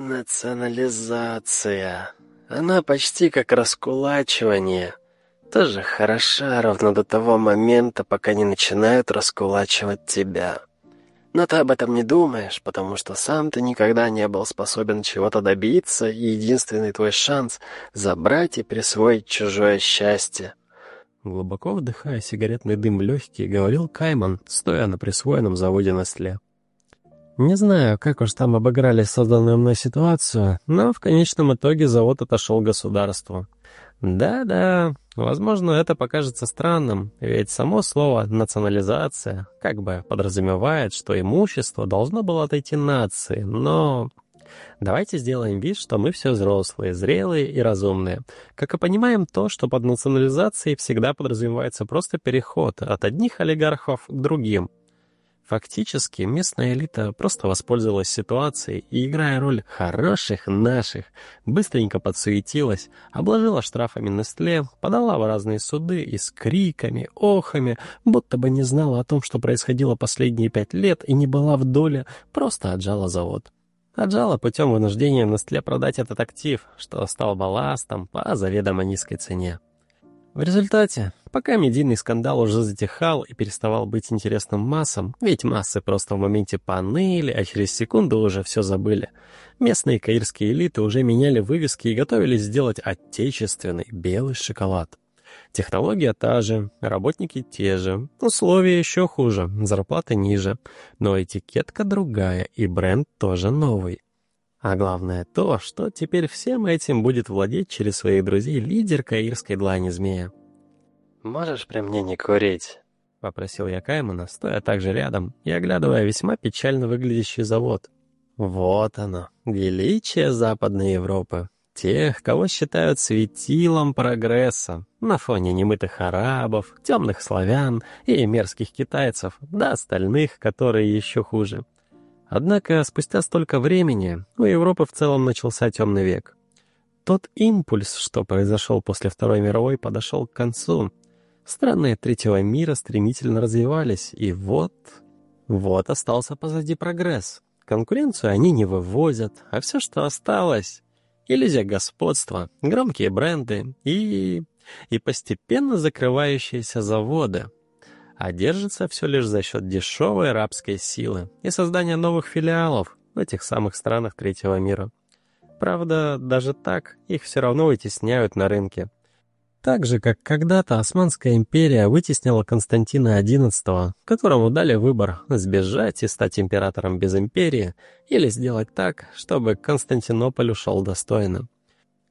Национализация. Она почти как раскулачивание. Тоже хороша ровно до того момента, пока не начинают раскулачивать тебя. Но ты об этом не думаешь, потому что сам ты никогда не был способен чего-то добиться, и единственный твой шанс — забрать и присвоить чужое счастье. Глубоко вдыхая сигаретный дым в легкие, говорил Кайман, стоя на присвоенном заводе Nestle. Не знаю, как уж там обыграли созданную мной ситуацию, но в конечном итоге завод отошел государству. Да-да, возможно, это покажется странным, ведь само слово «национализация» как бы подразумевает, что имущество должно было отойти нации, но... Давайте сделаем вид, что мы все взрослые, зрелые и разумные. Как и понимаем то, что под национализацией всегда подразумевается просто переход от одних олигархов к другим. Фактически местная элита просто воспользовалась ситуацией и, играя роль хороших наших, быстренько подсуетилась, обложила штрафами Нестле, подала в разные суды и с криками, охами, будто бы не знала о том, что происходило последние пять лет и не была в доле, просто отжала завод. Отжала путем вынуждения Нестле продать этот актив, что стал балластом по заведомо низкой цене. В результате, пока медийный скандал уже затихал и переставал быть интересным массам, ведь массы просто в моменте поныли, а через секунду уже все забыли, местные каирские элиты уже меняли вывески и готовились сделать отечественный белый шоколад. Технология та же, работники те же, условия еще хуже, зарплата ниже, но этикетка другая и бренд тоже новый. А главное то, что теперь всем этим будет владеть через своих друзей лидер каирской длани змея. «Можешь при мне не курить?» — попросил я Каймана, стоя также рядом и оглядывая весьма печально выглядящий завод. Вот оно, величие Западной Европы. Тех, кого считают светилом прогресса, на фоне немытых арабов, темных славян и мерзких китайцев, да остальных, которые еще хуже — Однако спустя столько времени у Европы в целом начался темный век. Тот импульс, что произошел после Второй мировой, подошел к концу. Страны третьего мира стремительно развивались, и вот... Вот остался позади прогресс. Конкуренцию они не вывозят, а все, что осталось — иллюзия господства, громкие бренды и... и постепенно закрывающиеся заводы — а держится все лишь за счет дешевой рабской силы и создания новых филиалов в этих самых странах третьего мира. Правда, даже так их все равно вытесняют на рынке. Так же, как когда-то Османская империя вытеснила Константина XI, которому дали выбор сбежать и стать императором без империи или сделать так, чтобы Константинополь ушел достойно.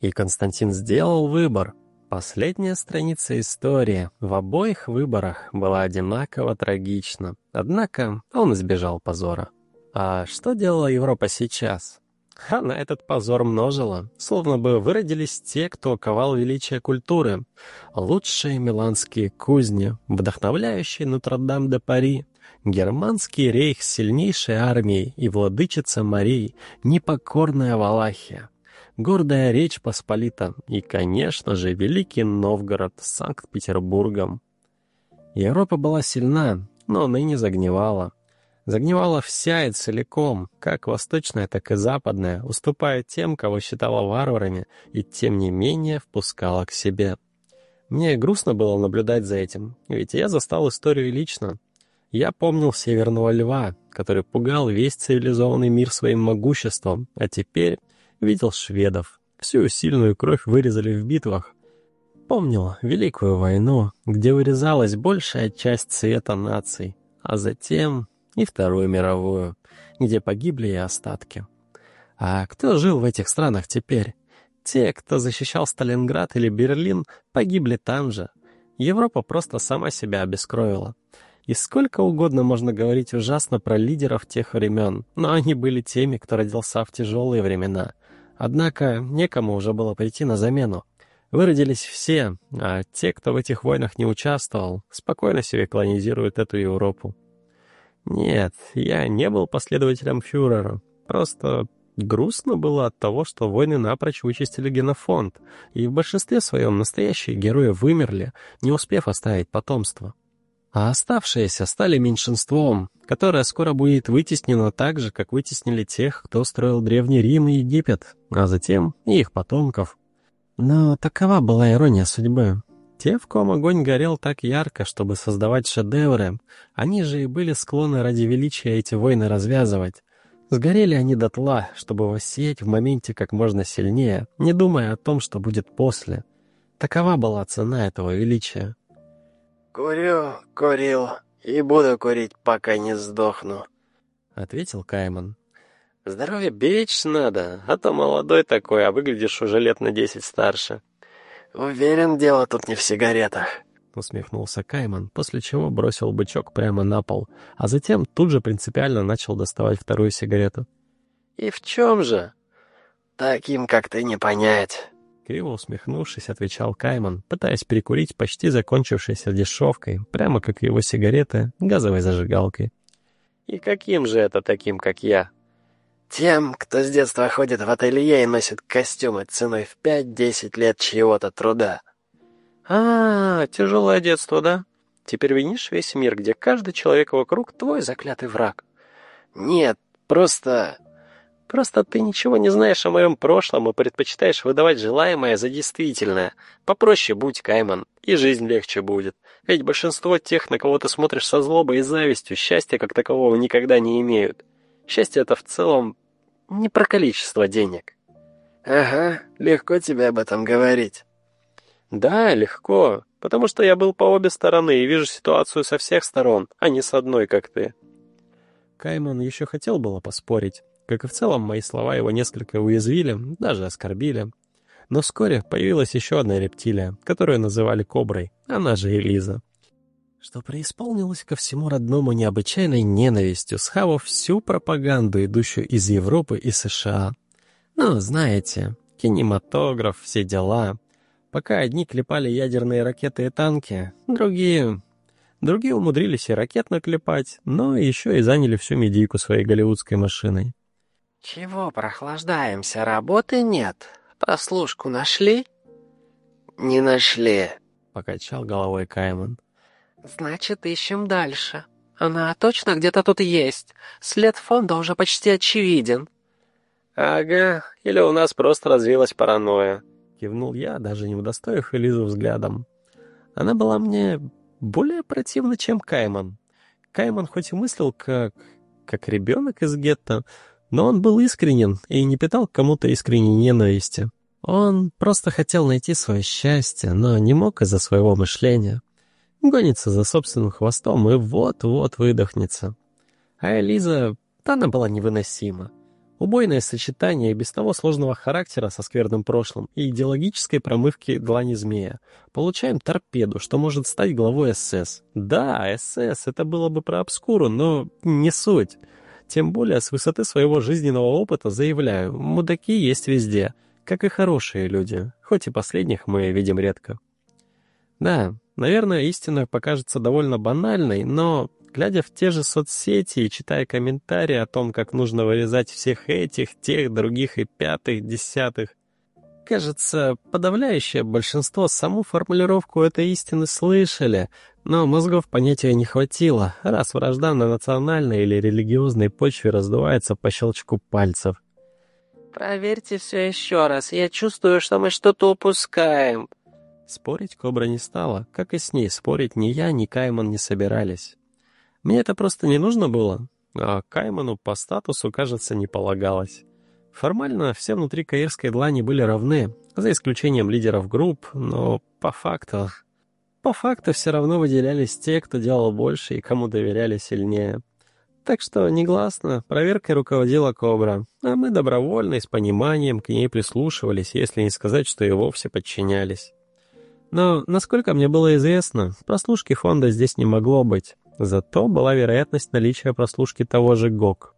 И Константин сделал выбор, Последняя страница истории в обоих выборах была одинаково трагична, однако он избежал позора. А что делала Европа сейчас? Она этот позор множила, словно бы выродились те, кто ковал величие культуры. Лучшие миланские кузни, вдохновляющие Нотр-Дам-де-Пари, германский рейх с сильнейшей армией и владычица морей, непокорная Валахия гордая Речь Посполита и, конечно же, Великий Новгород с Санкт-Петербургом. Европа была сильна, но ныне загнивала. Загнивала вся и целиком, как восточная, так и западная, уступая тем, кого считала варварами, и тем не менее впускала к себе. Мне грустно было наблюдать за этим, ведь я застал историю лично. Я помнил Северного Льва, который пугал весь цивилизованный мир своим могуществом, а теперь видел шведов. Всю сильную кровь вырезали в битвах. Помнил Великую войну, где вырезалась большая часть цвета наций, а затем и Вторую мировую, где погибли и остатки. А кто жил в этих странах теперь? Те, кто защищал Сталинград или Берлин, погибли там же. Европа просто сама себя обескровила. И сколько угодно можно говорить ужасно про лидеров тех времен, но они были теми, кто родился в тяжелые времена. Однако некому уже было прийти на замену. Выродились все, а те, кто в этих войнах не участвовал, спокойно себе колонизируют эту Европу. Нет, я не был последователем фюрера. Просто грустно было от того, что войны напрочь вычистили генофонд, и в большинстве своем настоящие герои вымерли, не успев оставить потомство. А оставшиеся стали меньшинством, которое скоро будет вытеснено так же, как вытеснили тех, кто строил Древний Рим и Египет, а затем и их потомков. Но такова была ирония судьбы. Те, в ком огонь горел так ярко, чтобы создавать шедевры, они же и были склонны ради величия эти войны развязывать. Сгорели они дотла, чтобы воссиять в моменте как можно сильнее, не думая о том, что будет после. Такова была цена этого величия. «Курю, курил и буду курить, пока не сдохну», — ответил Кайман. «Здоровье беречь надо, а то молодой такой, а выглядишь уже лет на десять старше». «Уверен, дело тут не в сигаретах», — усмехнулся Кайман, после чего бросил бычок прямо на пол, а затем тут же принципиально начал доставать вторую сигарету. «И в чем же?» «Таким, как ты, не понять». Криво усмехнувшись, отвечал Кайман, пытаясь перекурить почти закончившейся дешевкой, прямо как его сигареты, газовой зажигалкой. «И каким же это таким, как я?» Тем, кто с детства ходит в ателье и носит костюмы ценой в пять-десять лет чьего-то труда. А, тяжелое детство, да? Теперь винишь весь мир, где каждый человек вокруг твой заклятый враг. Нет, просто... Просто ты ничего не знаешь о моем прошлом и предпочитаешь выдавать желаемое за действительное. Попроще будь, Кайман, и жизнь легче будет. Ведь большинство тех, на кого ты смотришь со злобой и завистью, счастья как такового никогда не имеют. Счастье — это в целом не про количество денег. Ага, легко тебе об этом говорить. Да, легко, потому что я был по обе стороны и вижу ситуацию со всех сторон, а не с одной, как ты. Кайман еще хотел было поспорить. Как и в целом, мои слова его несколько уязвили, даже оскорбили. Но вскоре появилась еще одна рептилия, которую называли Коброй, она же Элиза что преисполнилось ко всему родному необычайной ненавистью, схавав всю пропаганду, идущую из Европы и США. Ну, знаете, кинематограф, все дела. Пока одни клепали ядерные ракеты и танки, другие... Другие умудрились и ракет наклепать, но еще и заняли всю медийку своей голливудской машиной. «Чего прохлаждаемся? Работы нет. Прослушку нашли?» «Не нашли», — покачал головой Кайман. «Значит, ищем дальше. Она точно где-то тут есть. След фонда уже почти очевиден». «Ага, или у нас просто развилась паранойя», — кивнул я, даже не удостоив Элизу взглядом. Она была мне более противна, чем Кайман. Кайман хоть и мыслил как... как ребенок из гетто, но он был искренен и не питал кому-то искренней ненависти. Он просто хотел найти свое счастье, но не мог из-за своего мышления. Гонится за собственным хвостом и вот-вот выдохнется. А Элиза, она была невыносима. Убойное сочетание без того сложного характера со скверным прошлым и идеологической промывки длани змея. Получаем торпеду, что может стать главой СС. Да, СС, это было бы про обскуру, но не суть. Тем более с высоты своего жизненного опыта заявляю, мудаки есть везде, как и хорошие люди, хоть и последних мы видим редко. Да, Наверное, истина покажется довольно банальной, но, глядя в те же соцсети и читая комментарии о том, как нужно вырезать всех этих, тех, других и пятых, десятых, кажется, подавляющее большинство саму формулировку этой истины слышали, но мозгов понятия не хватило, раз вражда на национальной или религиозной почве раздувается по щелчку пальцев. «Проверьте все еще раз, я чувствую, что мы что-то упускаем», Спорить Кобра не стала, как и с ней спорить ни я, ни Кайман не собирались. Мне это просто не нужно было, а Кайману по статусу, кажется, не полагалось. Формально все внутри Каирской длани были равны, за исключением лидеров групп, но по факту... По факту все равно выделялись те, кто делал больше и кому доверяли сильнее. Так что, негласно, проверкой руководила Кобра, а мы добровольно и с пониманием к ней прислушивались, если не сказать, что и вовсе подчинялись. Но, насколько мне было известно, прослушки фонда здесь не могло быть. Зато была вероятность наличия прослушки того же ГОК.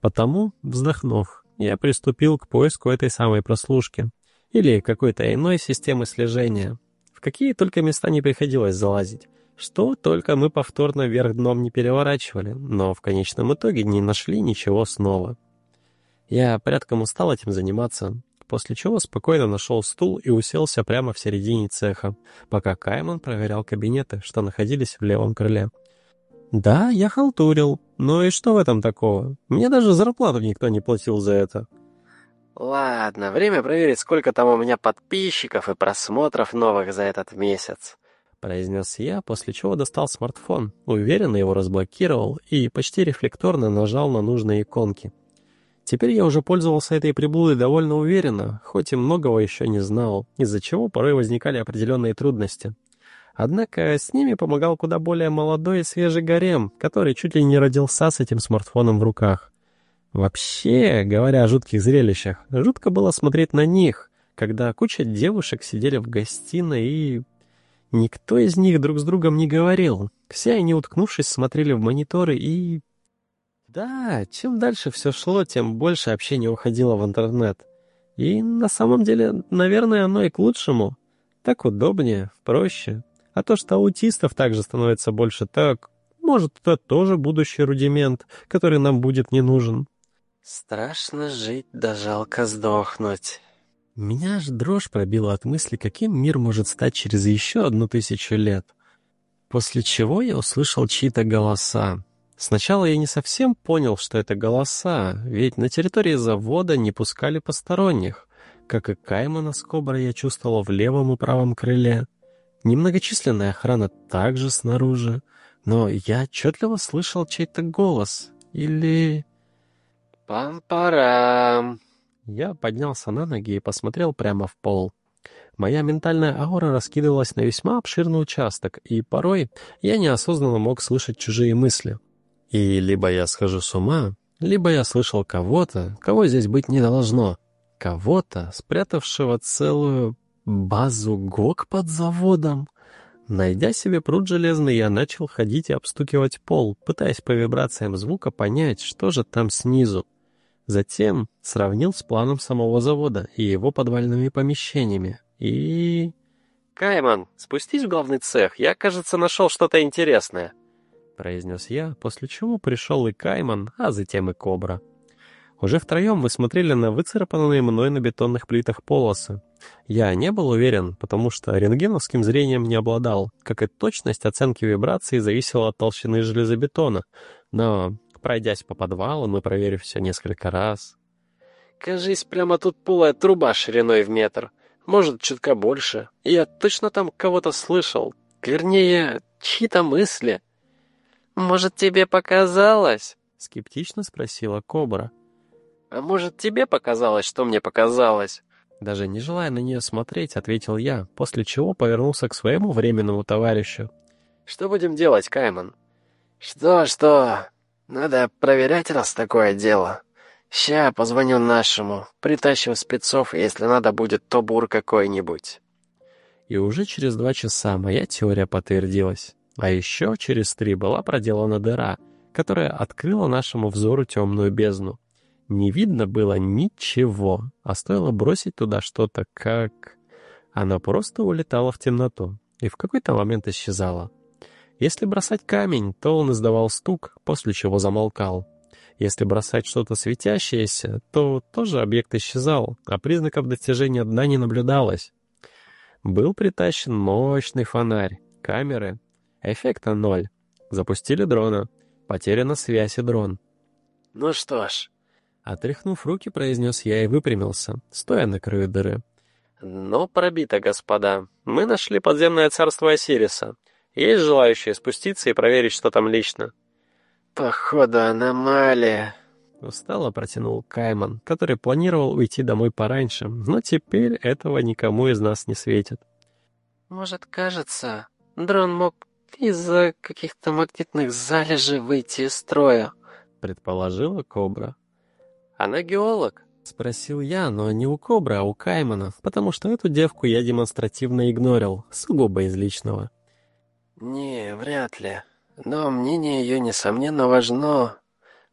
Потому, вздохнув, я приступил к поиску этой самой прослушки. Или какой-то иной системы слежения. В какие только места не приходилось залазить. Что только мы повторно вверх дном не переворачивали, но в конечном итоге не нашли ничего снова. Я порядком устал этим заниматься, после чего спокойно нашел стул и уселся прямо в середине цеха, пока Кайман проверял кабинеты, что находились в левом крыле. «Да, я халтурил. Ну и что в этом такого? Мне даже зарплату никто не платил за это». «Ладно, время проверить, сколько там у меня подписчиков и просмотров новых за этот месяц», — произнес я, после чего достал смартфон, уверенно его разблокировал и почти рефлекторно нажал на нужные иконки. Теперь я уже пользовался этой приблудой довольно уверенно, хоть и многого еще не знал, из-за чего порой возникали определенные трудности. Однако с ними помогал куда более молодой и свежий гарем, который чуть ли не родился с этим смартфоном в руках. Вообще, говоря о жутких зрелищах, жутко было смотреть на них, когда куча девушек сидели в гостиной и... Никто из них друг с другом не говорил. Все они, уткнувшись, смотрели в мониторы и... Да, чем дальше все шло, тем больше общения уходило в интернет. И на самом деле, наверное, оно и к лучшему. Так удобнее, проще. А то, что аутистов также становится больше так, может, это тоже будущий рудимент, который нам будет не нужен. Страшно жить, да жалко сдохнуть. Меня аж дрожь пробила от мысли, каким мир может стать через еще одну тысячу лет. После чего я услышал чьи-то голоса. Сначала я не совсем понял, что это голоса, ведь на территории завода не пускали посторонних. Как и Каймана с Коброй я чувствовал в левом и правом крыле. Немногочисленная охрана также снаружи, но я отчетливо слышал чей-то голос. Или... «Пам-парам!» Я поднялся на ноги и посмотрел прямо в пол. Моя ментальная аура раскидывалась на весьма обширный участок, и порой я неосознанно мог слышать чужие мысли. И либо я схожу с ума, либо я слышал кого-то, кого здесь быть не должно. Кого-то, спрятавшего целую базу ГОК под заводом. Найдя себе пруд железный, я начал ходить и обстукивать пол, пытаясь по вибрациям звука понять, что же там снизу. Затем сравнил с планом самого завода и его подвальными помещениями. И... «Кайман, спустись в главный цех, я, кажется, нашел что-то интересное», — произнес я, после чего пришел и Кайман, а затем и Кобра. Уже втроем мы смотрели на выцарапанные мной на бетонных плитах полосы. Я не был уверен, потому что рентгеновским зрением не обладал, как и точность оценки вибраций зависела от толщины железобетона, но Пройдясь по подвалам и проверив все несколько раз. «Кажись, прямо тут полая труба шириной в метр. Может, чутка больше. Я точно там кого-то слышал. Вернее, чьи-то мысли». «Может, тебе показалось?» — скептично спросила Кобра. «А может, тебе показалось, что мне показалось?» Даже не желая на нее смотреть, ответил я, после чего повернулся к своему временному товарищу. «Что будем делать, Кайман?» «Что-что? Надо проверять, раз такое дело. Ща позвоню нашему, притащу спецов, если надо будет, то бур какой-нибудь. И уже через два часа моя теория подтвердилась. А еще через три была проделана дыра, которая открыла нашему взору темную бездну. Не видно было ничего, а стоило бросить туда что-то, как... Она просто улетала в темноту и в какой-то момент исчезала. Если бросать камень, то он издавал стук, после чего замолкал. Если бросать что-то светящееся, то тоже объект исчезал, а признаков достижения дна не наблюдалось. Был притащен мощный фонарь, камеры. Эффекта ноль. Запустили дрона. Потеряна связь и дрон. «Ну что ж...» Отряхнув руки, произнес я и выпрямился, стоя на краю дыры. «Ну, пробито, господа. Мы нашли подземное царство Осириса. Есть желающие спуститься и проверить, что там лично?» «Походу, аномалия», — устало протянул Кайман, который планировал уйти домой пораньше, но теперь этого никому из нас не светит. «Может, кажется, дрон мог из-за каких-то магнитных залежей выйти из строя», — предположила Кобра. «Она геолог?» — спросил я, но не у Кобры, а у Каймана, потому что эту девку я демонстративно игнорил, сугубо из личного. «Не, вряд ли. Но мнение ее, несомненно, важно.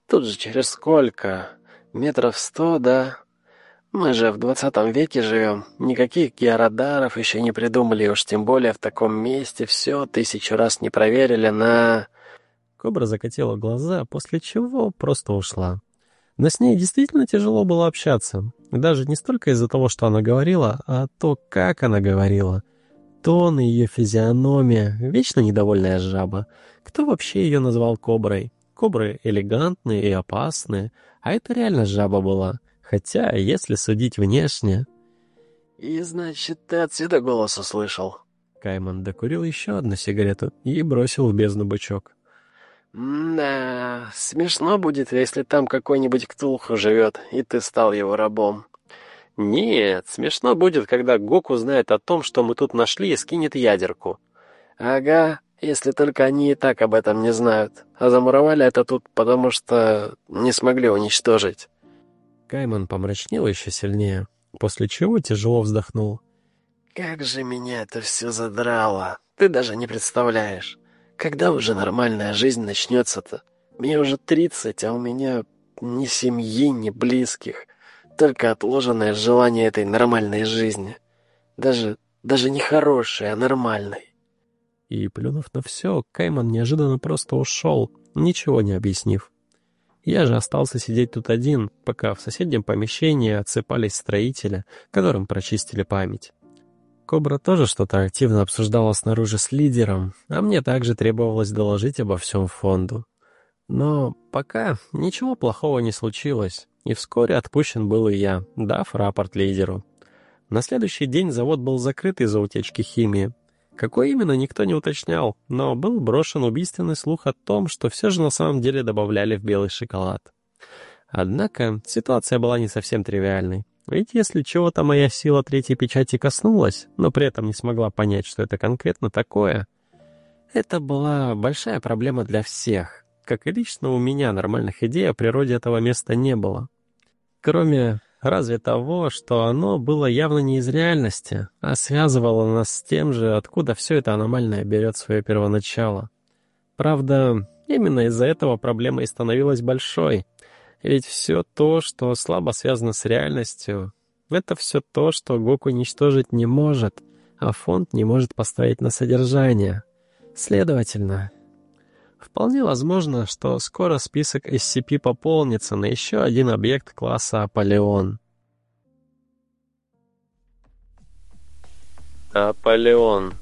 Тут же через сколько? Метров сто, да? Мы же в двадцатом веке живем. Никаких георадаров еще не придумали, уж тем более в таком месте все тысячу раз не проверили на...» Кобра закатила глаза, после чего просто ушла. Но с ней действительно тяжело было общаться. Даже не столько из-за того, что она говорила, а то, как она говорила. Тон и ее физиономия, вечно недовольная жаба. Кто вообще ее назвал коброй? Кобры элегантные и опасные, а это реально жаба была. Хотя, если судить внешне... «И значит, ты отсюда голос услышал?» Кайман докурил еще одну сигарету и бросил в бездну бычок. «Да, смешно будет, если там какой-нибудь Ктулху живет, и ты стал его рабом». «Нет, смешно будет, когда Гок узнает о том, что мы тут нашли и скинет ядерку». «Ага, если только они и так об этом не знают. А замуровали это тут, потому что не смогли уничтожить». Кайман помрачнел еще сильнее, после чего тяжело вздохнул. «Как же меня это все задрало! Ты даже не представляешь!» Когда уже нормальная жизнь начнется-то? Мне уже тридцать, а у меня ни семьи, ни близких. Только отложенное желание этой нормальной жизни. Даже, даже не хорошей, а нормальной. И, плюнув на все, Кайман неожиданно просто ушел, ничего не объяснив. Я же остался сидеть тут один, пока в соседнем помещении отсыпались строители, которым прочистили память. Кобра тоже что-то активно обсуждала снаружи с лидером, а мне также требовалось доложить обо всем фонду. Но пока ничего плохого не случилось, и вскоре отпущен был и я, дав рапорт лидеру. На следующий день завод был закрыт из-за утечки химии. Какой именно, никто не уточнял, но был брошен убийственный слух о том, что все же на самом деле добавляли в белый шоколад. Однако ситуация была не совсем тривиальной. Ведь если чего-то моя сила третьей печати коснулась, но при этом не смогла понять, что это конкретно такое, это была большая проблема для всех, как и лично у меня нормальных идей о природе этого места не было. Кроме разве того, что оно было явно не из реальности, а связывало нас с тем же, откуда все это аномальное берет свое первоначало. Правда, именно из-за этого проблема и становилась большой — ведь все то, что слабо связано с реальностью, это все то, что Гок уничтожить не может, а фонд не может поставить на содержание. Следовательно, вполне возможно, что скоро список SCP пополнится на еще один объект класса Аполеон. Аполеон.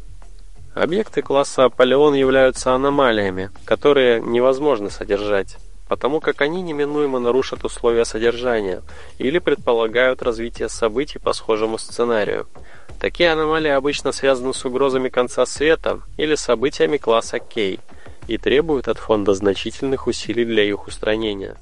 Объекты класса Аполеон являются аномалиями, которые невозможно содержать потому как они неминуемо нарушат условия содержания или предполагают развитие событий по схожему сценарию. Такие аномалии обычно связаны с угрозами конца света или событиями класса К и требуют от фонда значительных усилий для их устранения.